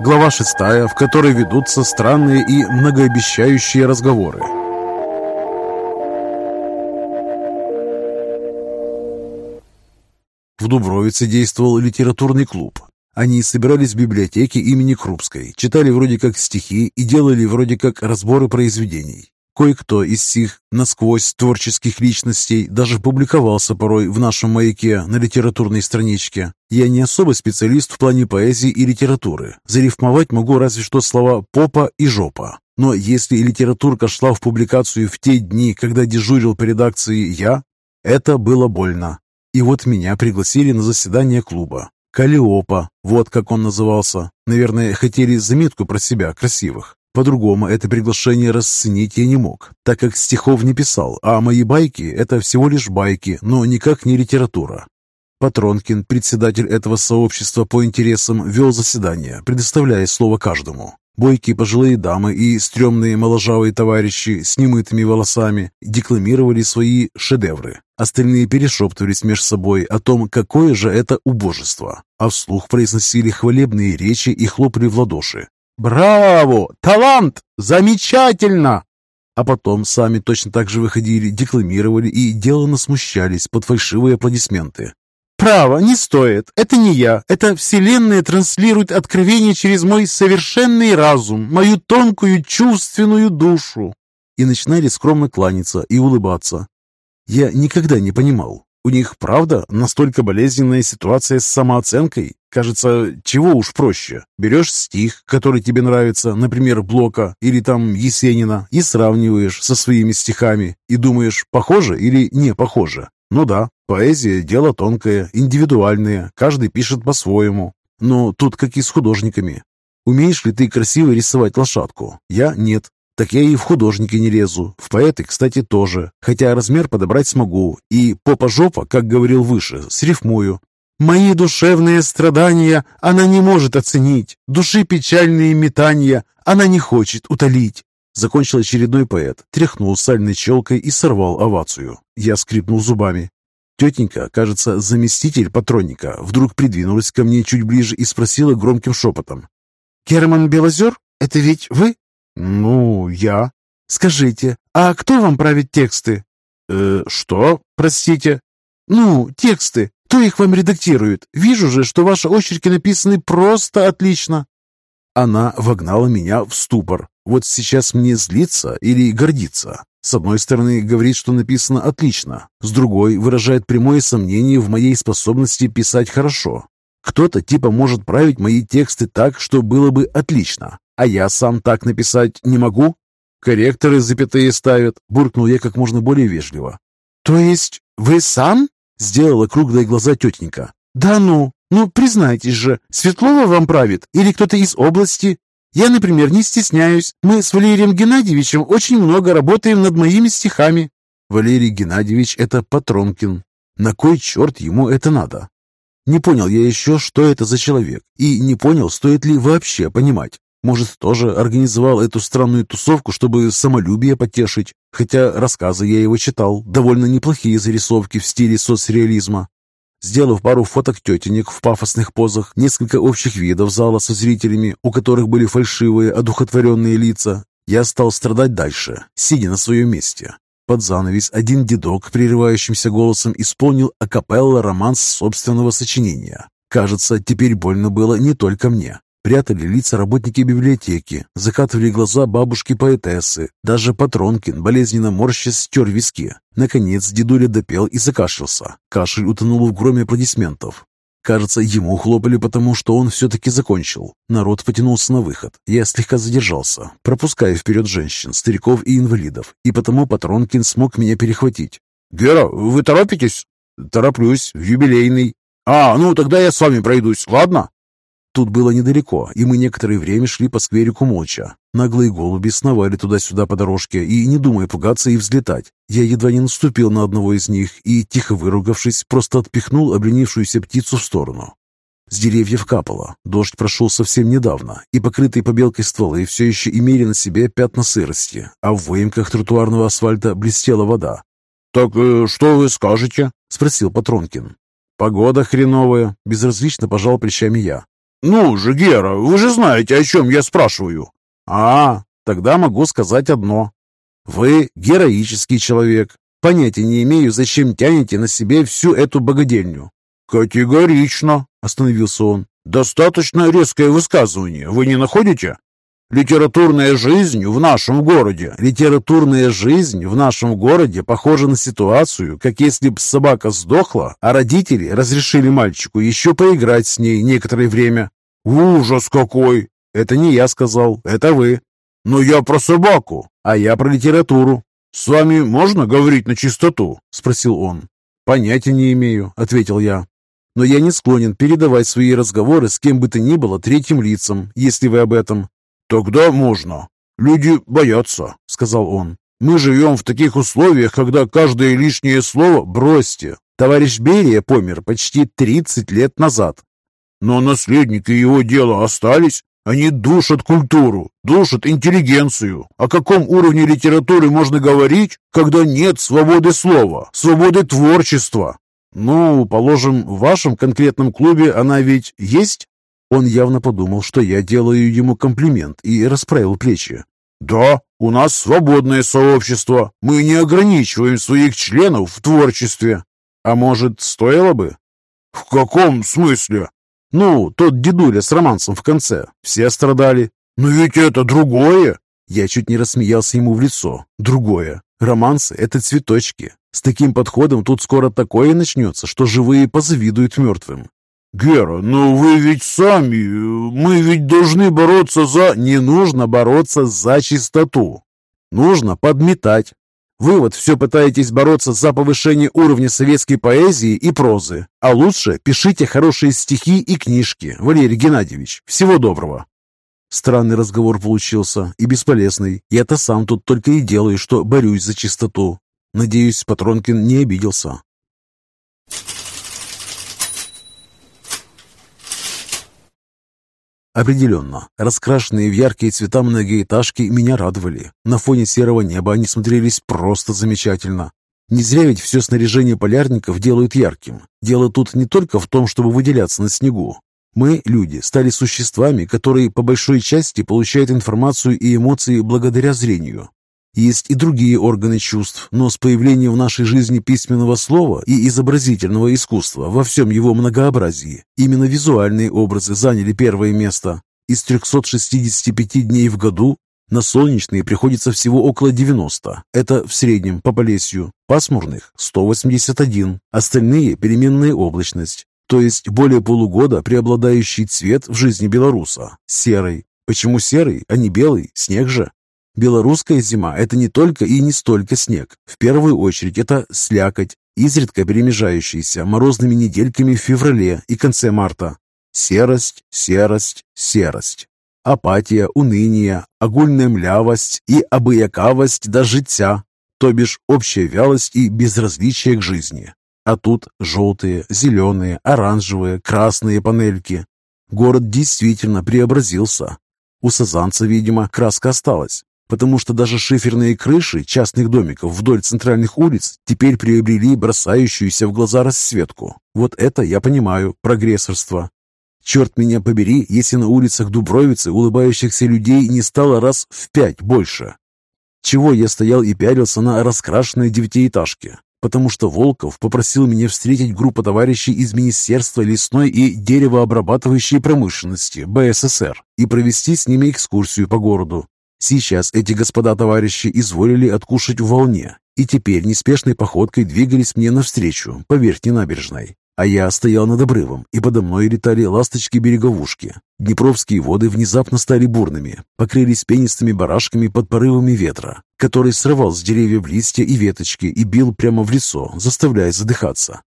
Глава 6, в которой ведутся странные и многообещающие разговоры. В Дубровице действовал литературный клуб. Они собирались в библиотеке имени Крупской, читали вроде как стихи и делали вроде как разборы произведений. Кое-кто из сих насквозь творческих личностей даже публиковался порой в нашем маяке на литературной страничке. Я не особо специалист в плане поэзии и литературы. Зарифмовать могу разве что слова «попа» и «жопа». Но если литературка шла в публикацию в те дни, когда дежурил по редакции я, это было больно. И вот меня пригласили на заседание клуба. Калиопа, вот как он назывался. Наверное, хотели заметку про себя красивых. По-другому это приглашение расценить я не мог, так как стихов не писал, а мои байки – это всего лишь байки, но никак не литература. Патронкин, председатель этого сообщества по интересам, вел заседание, предоставляя слово каждому. Бойкие пожилые дамы и стрёмные моложавые товарищи с немытыми волосами декламировали свои шедевры. Остальные перешептывались между собой о том, какое же это убожество, а вслух произносили хвалебные речи и хлопали в ладоши. «Браво! Талант! Замечательно!» А потом сами точно так же выходили, декламировали и деланно смущались под фальшивые аплодисменты. «Право, не стоит. Это не я. Это Вселенная транслирует откровение через мой совершенный разум, мою тонкую чувственную душу». И начинали скромно кланяться и улыбаться. Я никогда не понимал, у них, правда, настолько болезненная ситуация с самооценкой? Кажется, чего уж проще. Берешь стих, который тебе нравится, например, Блока или там Есенина, и сравниваешь со своими стихами, и думаешь, похоже или не похоже. Ну да, поэзия – дело тонкое, индивидуальное, каждый пишет по-своему. Но тут как и с художниками. Умеешь ли ты красиво рисовать лошадку? Я нет. Так я и в художники не лезу. В поэты, кстати, тоже. Хотя размер подобрать смогу. И попа-жопа, как говорил выше, срифмую. Мои душевные страдания она не может оценить. Души печальные метания она не хочет утолить. Закончил очередной поэт, тряхнул сальной челкой и сорвал овацию. Я скрипнул зубами. Тетенька, кажется, заместитель патронника, вдруг придвинулась ко мне чуть ближе и спросила громким шепотом. «Герман Белозер, это ведь вы?» «Ну, я». «Скажите, а кто вам правит тексты?» «Э, что? Простите?» «Ну, тексты. Кто их вам редактирует? Вижу же, что ваши очерки написаны просто отлично». Она вогнала меня в ступор. Вот сейчас мне злиться или гордиться? С одной стороны, говорит, что написано отлично. С другой, выражает прямое сомнение в моей способности писать хорошо. Кто-то типа может править мои тексты так, что было бы отлично. А я сам так написать не могу? Корректоры запятые ставят, буркнул я как можно более вежливо. То есть вы сам? Сделала круглые глаза тетенька. Да ну, ну признайтесь же, Светлова вам правит или кто-то из области? Я, например, не стесняюсь. Мы с Валерием Геннадьевичем очень много работаем над моими стихами. Валерий Геннадьевич – это Патронкин. На кой черт ему это надо? Не понял я еще, что это за человек, и не понял, стоит ли вообще понимать. Может, тоже организовал эту странную тусовку, чтобы самолюбие потешить? Хотя рассказы я его читал, довольно неплохие зарисовки в стиле соцреализма. Сделав пару фоток тетенек в пафосных позах, несколько общих видов зала со зрителями, у которых были фальшивые, одухотворенные лица, я стал страдать дальше, сидя на своем месте. Под занавес один дедок прерывающимся голосом исполнил акапелла романс собственного сочинения. Кажется, теперь больно было не только мне. Прятали лица работники библиотеки, закатывали глаза бабушки-поэтессы. Даже Патронкин, болезненно морщась, стер виски. Наконец дедуля допел и закашлялся. Кашель утонул в громе аплодисментов. Кажется, ему хлопали потому, что он все-таки закончил. Народ потянулся на выход. Я слегка задержался, пропуская вперед женщин, стариков и инвалидов, и потому Патронкин смог меня перехватить. «Гера, вы торопитесь?» «Тороплюсь, юбилейный». «А, ну тогда я с вами пройдусь, ладно?» Тут было недалеко, и мы некоторое время шли по скверику молча. Наглые голуби сновали туда-сюда по дорожке, и, не думая пугаться и взлетать, я едва не наступил на одного из них и, тихо выругавшись, просто отпихнул обленившуюся птицу в сторону. С деревьев капало, дождь прошел совсем недавно, и покрытые побелкой стволы все еще имели на себе пятна сырости, а в выемках тротуарного асфальта блестела вода. «Так э, что вы скажете?» — спросил Патронкин. «Погода хреновая», — безразлично пожал плечами я. «Ну же, Гера, вы же знаете, о чем я спрашиваю». «А, тогда могу сказать одно. Вы героический человек. Понятия не имею, зачем тянете на себе всю эту богадельню». «Категорично», — остановился он. «Достаточно резкое высказывание, вы не находите?» Литературная жизнь в нашем городе. Литературная жизнь в нашем городе похожа на ситуацию, как если бы собака сдохла, а родители разрешили мальчику еще поиграть с ней некоторое время. Ужас какой! Это не я сказал, это вы. Но я про собаку, а я про литературу. С вами можно говорить на чистоту? Спросил он. Понятия не имею, ответил я. Но я не склонен передавать свои разговоры с кем бы то ни было третьим лицам, если вы об этом. «Тогда можно. Люди боятся», — сказал он. «Мы живем в таких условиях, когда каждое лишнее слово бросьте. Товарищ Берия помер почти 30 лет назад. Но наследники его дела остались. Они душат культуру, душат интеллигенцию. О каком уровне литературы можно говорить, когда нет свободы слова, свободы творчества? Ну, положим, в вашем конкретном клубе она ведь есть? Он явно подумал, что я делаю ему комплимент и расправил плечи. «Да, у нас свободное сообщество. Мы не ограничиваем своих членов в творчестве. А может, стоило бы?» «В каком смысле?» «Ну, тот дедуля с романсом в конце. Все страдали». «Но ведь это другое!» Я чуть не рассмеялся ему в лицо. «Другое. Романсы — это цветочки. С таким подходом тут скоро такое начнется, что живые позавидуют мертвым. «Гера, но вы ведь сами... Мы ведь должны бороться за...» «Не нужно бороться за чистоту. Нужно подметать. Вы вот все пытаетесь бороться за повышение уровня советской поэзии и прозы. А лучше пишите хорошие стихи и книжки, Валерий Геннадьевич. Всего доброго!» Странный разговор получился и бесполезный. Я-то сам тут только и делаю, что борюсь за чистоту. Надеюсь, Патронкин не обиделся. Определенно, раскрашенные в яркие цвета многоэтажки меня радовали. На фоне серого неба они смотрелись просто замечательно. Не зря ведь все снаряжение полярников делают ярким. Дело тут не только в том, чтобы выделяться на снегу. Мы, люди, стали существами, которые по большой части получают информацию и эмоции благодаря зрению. Есть и другие органы чувств, но с появлением в нашей жизни письменного слова и изобразительного искусства во всем его многообразии именно визуальные образы заняли первое место. Из 365 дней в году на солнечные приходится всего около 90. Это в среднем по Полесью. Пасмурных – 181. Остальные – переменная облачность. То есть более полугода преобладающий цвет в жизни белоруса – серый. Почему серый, а не белый? Снег же. Белорусская зима – это не только и не столько снег. В первую очередь это слякоть, изредка перемежающаяся морозными недельками в феврале и конце марта. Серость, серость, серость. Апатия, уныние, огульная млявость и обыякавость до життя, то бишь общая вялость и безразличие к жизни. А тут желтые, зеленые, оранжевые, красные панельки. Город действительно преобразился. У сазанца, видимо, краска осталась потому что даже шиферные крыши частных домиков вдоль центральных улиц теперь приобрели бросающуюся в глаза расцветку. Вот это я понимаю, прогрессорство. Черт меня побери, если на улицах Дубровицы улыбающихся людей не стало раз в пять больше. Чего я стоял и пялился на раскрашенной девятиэтажке? Потому что Волков попросил меня встретить группу товарищей из Министерства лесной и деревообрабатывающей промышленности БССР и провести с ними экскурсию по городу. Сейчас эти господа-товарищи изволили откушать в волне и теперь неспешной походкой двигались мне навстречу по верхней набережной. А я стоял над обрывом, и подо мной летали ласточки-береговушки. Днепровские воды внезапно стали бурными, покрылись пенистыми барашками под порывами ветра, который срывал с деревьев листья и веточки и бил прямо в лицо, заставляя задыхаться.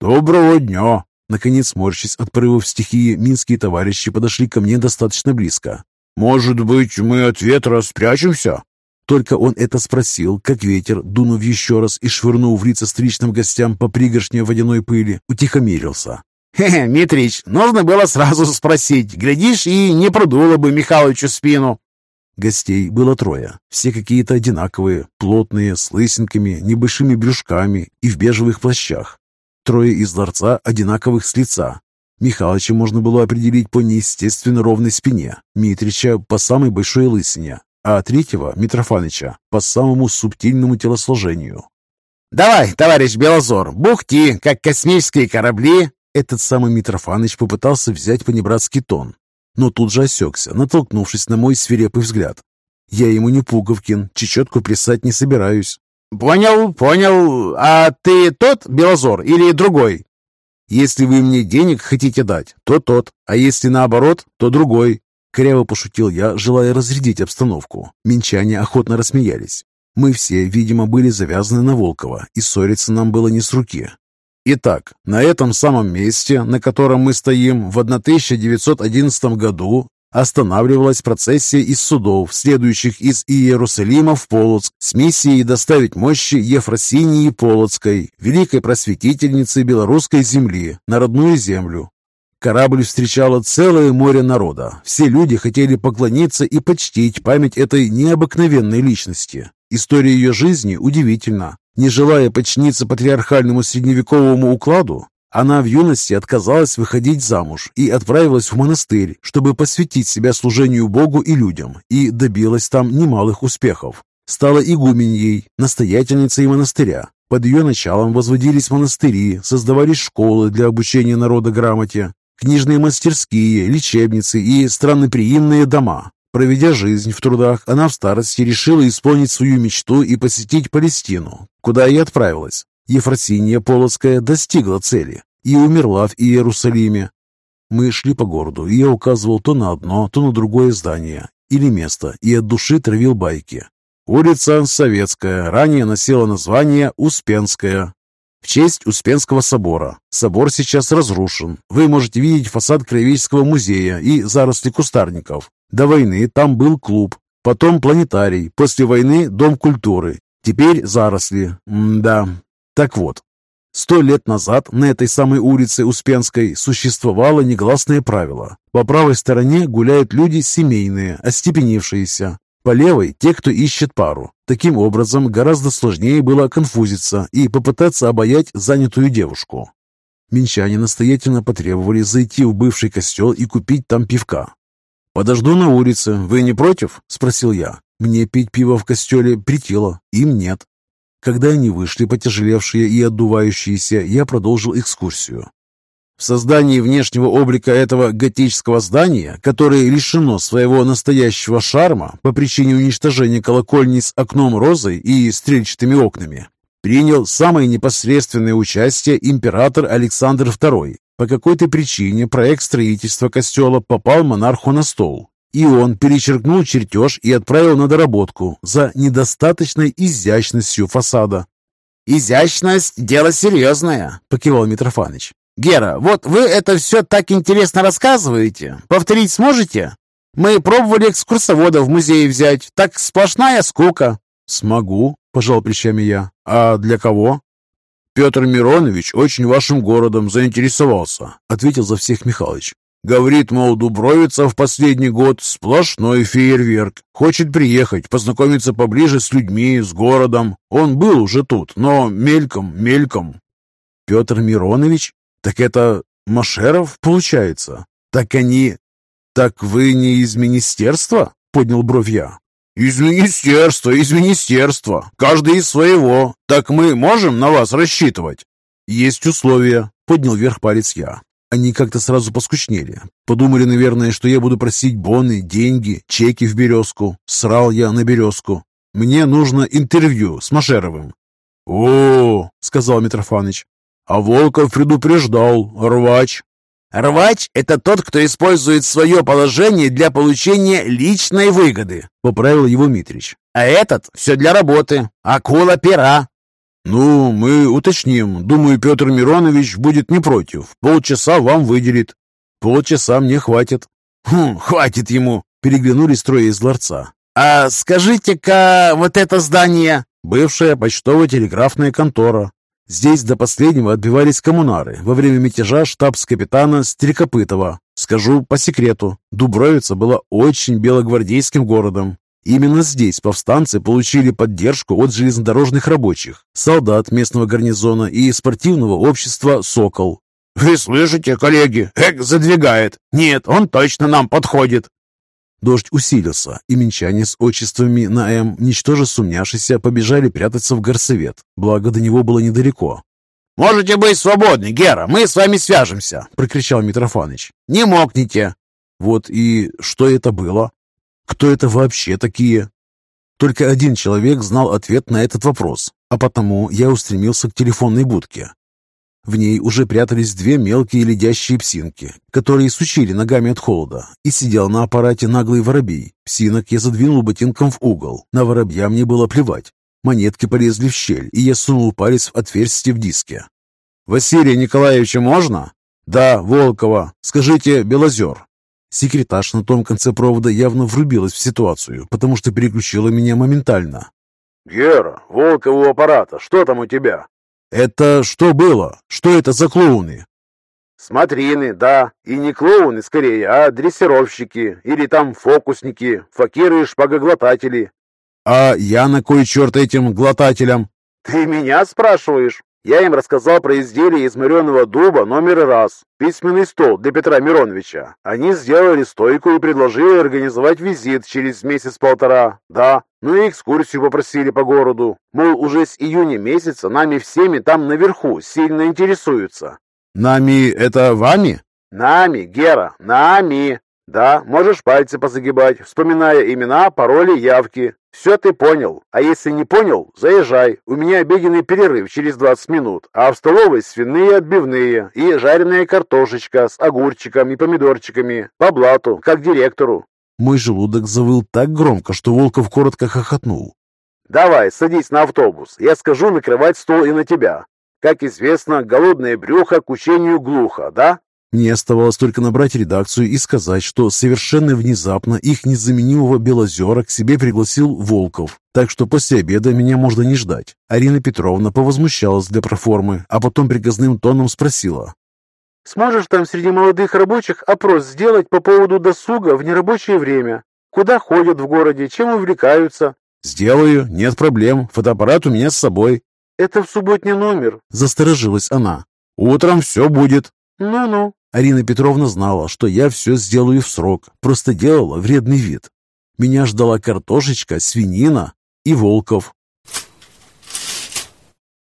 «Доброго дня!» Наконец, морщись от порывов стихии, минские товарищи подошли ко мне достаточно близко. «Может быть, мы от ветра спрячемся?» Только он это спросил, как ветер, дунув еще раз и швырнув в лица встречным гостям по пригоршне водяной пыли, утихомирился. «Хе-хе, Митрич, нужно было сразу спросить. Глядишь, и не продуло бы Михалычу спину». Гостей было трое, все какие-то одинаковые, плотные, с лысинками, небольшими брюшками и в бежевых плащах. Трое из ларца одинаковых с лица. Михалыча можно было определить по неестественно ровной спине, Митрича по самой большой лысине, а третьего, Митрофаныча, по самому субтильному телосложению. «Давай, товарищ Белозор, бухти, как космические корабли!» Этот самый Митрофаныч попытался взять понебратский тон, но тут же осекся, натолкнувшись на мой свирепый взгляд. Я ему не Пуговкин, чечетку плясать не собираюсь. «Понял, понял. А ты тот Белозор или другой?» «Если вы мне денег хотите дать, то тот, а если наоборот, то другой». Коряво пошутил я, желая разрядить обстановку. Минчане охотно рассмеялись. Мы все, видимо, были завязаны на Волкова, и ссориться нам было не с руки. Итак, на этом самом месте, на котором мы стоим, в 1911 году останавливалась процессия из судов, следующих из Иерусалима в Полоцк, с миссией доставить мощи Ефросинии Полоцкой, великой просветительницы белорусской земли, на родную землю. Корабль встречало целое море народа. Все люди хотели поклониться и почтить память этой необыкновенной личности. История ее жизни удивительна. Не желая подчиниться патриархальному средневековому укладу, она в юности отказалась выходить замуж и отправилась в монастырь, чтобы посвятить себя служению Богу и людям, и добилась там немалых успехов. Стала игуменьей, настоятельницей монастыря. Под ее началом возводились монастыри, создавались школы для обучения народа грамоте, книжные мастерские, лечебницы и странноприимные дома. Проведя жизнь в трудах, она в старости решила исполнить свою мечту и посетить Палестину, куда и отправилась. Ефросинья Полоцкая достигла цели и умерла в Иерусалиме. Мы шли по городу, и я указывал то на одно, то на другое здание или место, и от души травил байки. Улица Советская ранее носила название Успенская, в честь Успенского собора. Собор сейчас разрушен. Вы можете видеть фасад Краеведческого музея и заросли кустарников. До войны там был клуб, потом планетарий, после войны дом культуры, теперь заросли. М да. Так вот, сто лет назад на этой самой улице Успенской существовало негласное правило. По правой стороне гуляют люди семейные, остепенившиеся. По левой – те, кто ищет пару. Таким образом, гораздо сложнее было конфузиться и попытаться обаять занятую девушку. Минчане настоятельно потребовали зайти в бывший костел и купить там пивка. «Подожду на улице. Вы не против?» – спросил я. Мне пить пиво в костеле притило, им нет. Когда они вышли, потяжелевшие и отдувающиеся, я продолжил экскурсию. В создании внешнего облика этого готического здания, которое лишено своего настоящего шарма по причине уничтожения колокольни с окном розой и стрельчатыми окнами, принял самое непосредственное участие император Александр II, по какой-то причине проект строительства костела попал монарху на стол, и он перечеркнул чертеж и отправил на доработку за недостаточной изящностью фасада. «Изящность – дело серьезное», – покивал Митрофаныч. «Гера, вот вы это все так интересно рассказываете. Повторить сможете? Мы пробовали экскурсовода в музее взять. Так сплошная скука». «Смогу», – пожал плечами я. «А для кого?» Петр Миронович очень вашим городом заинтересовался», — ответил за всех Михалыч. «Говорит, мол, Дубровица в последний год сплошной фейерверк. Хочет приехать, познакомиться поближе с людьми, с городом. Он был уже тут, но мельком, мельком». «Петр Миронович? Так это Машеров, получается? Так они... Так вы не из министерства?» — поднял бровь я. «Из министерства, из министерства. Каждый из своего. Так мы можем на вас рассчитывать?» «Есть условия», — поднял вверх палец я. Они как-то сразу поскучнели. Подумали, наверное, что я буду просить боны, деньги, чеки в березку. Срал я на березку. Мне нужно интервью с Машеровым. «О, — сказал Митрофаныч, — а Волков предупреждал, рвач. «Рвач — это тот, кто использует свое положение для получения личной выгоды», — поправил его Митрич. «А этот — все для работы. Акула пера». «Ну, мы уточним. Думаю, Петр Миронович будет не против. Полчаса вам выделит». «Полчаса мне хватит». «Хм, хватит ему», — переглянулись трое из ларца. «А скажите-ка, вот это здание...» «Бывшая почтово-телеграфная контора», Здесь до последнего отбивались коммунары во время мятежа штабс-капитана Стрекопытова. Скажу по секрету, Дубровица была очень белогвардейским городом. Именно здесь повстанцы получили поддержку от железнодорожных рабочих, солдат местного гарнизона и спортивного общества «Сокол». «Вы слышите, коллеги? Эк, задвигает! Нет, он точно нам подходит!» Дождь усилился, и минчане с отчествами на «М», ничтоже сумняшися, побежали прятаться в горсовет, благо до него было недалеко. «Можете быть свободны, Гера, мы с вами свяжемся!» — прокричал Митрофаныч. «Не мокните!» Вот и что это было? Кто это вообще такие? Только один человек знал ответ на этот вопрос, а потому я устремился к телефонной будке. В ней уже прятались две мелкие ледящие псинки, которые сучили ногами от холода, и сидел на аппарате наглый воробей. Псинок я задвинул ботинком в угол, на воробья мне было плевать. Монетки полезли в щель, и я сунул палец в отверстие в диске. «Василия Николаевича можно?» «Да, Волкова. Скажите, Белозер». Секретарш на том конце провода явно врубилась в ситуацию, потому что переключила меня моментально. «Гера, Волкова у аппарата. Что там у тебя?» «Это что было? Что это за клоуны?» «Смотрины, да. И не клоуны, скорее, а дрессировщики. Или там фокусники, факиры и шпагоглотатели. «А я на кой черт этим глотателям?» «Ты меня спрашиваешь?» Я им рассказал про изделие из мореного дуба номер раз, письменный стол для Петра Мироновича. Они сделали стойку и предложили организовать визит через месяц-полтора. Да, ну и экскурсию попросили по городу. Мол, уже с июня месяца нами всеми там наверху сильно интересуются. «Нами — это вами?» «Нами, Гера, нами!» Да, можешь пальцы позагибать, вспоминая имена, пароли, явки. Все ты понял. А если не понял, заезжай. У меня обеденный перерыв через 20 минут, а в столовой свиные отбивные и жареная картошечка с огурчиком и помидорчиками. По блату, как директору. Мой желудок завыл так громко, что Волков коротко хохотнул. «Давай, садись на автобус. Я скажу накрывать стол и на тебя. Как известно, голодное брюхо к учению глухо, да?» Мне оставалось только набрать редакцию и сказать, что совершенно внезапно их незаменимого Белозера к себе пригласил Волков, так что после обеда меня можно не ждать. Арина Петровна повозмущалась для проформы, а потом приказным тоном спросила. «Сможешь там среди молодых рабочих опрос сделать по поводу досуга в нерабочее время? Куда ходят в городе, чем увлекаются?» «Сделаю, нет проблем, фотоаппарат у меня с собой». «Это в субботний номер», — засторожилась она. «Утром все будет». «Ну-ну». Арина Петровна знала, что я все сделаю в срок, просто делала вредный вид. Меня ждала картошечка, свинина и Волков.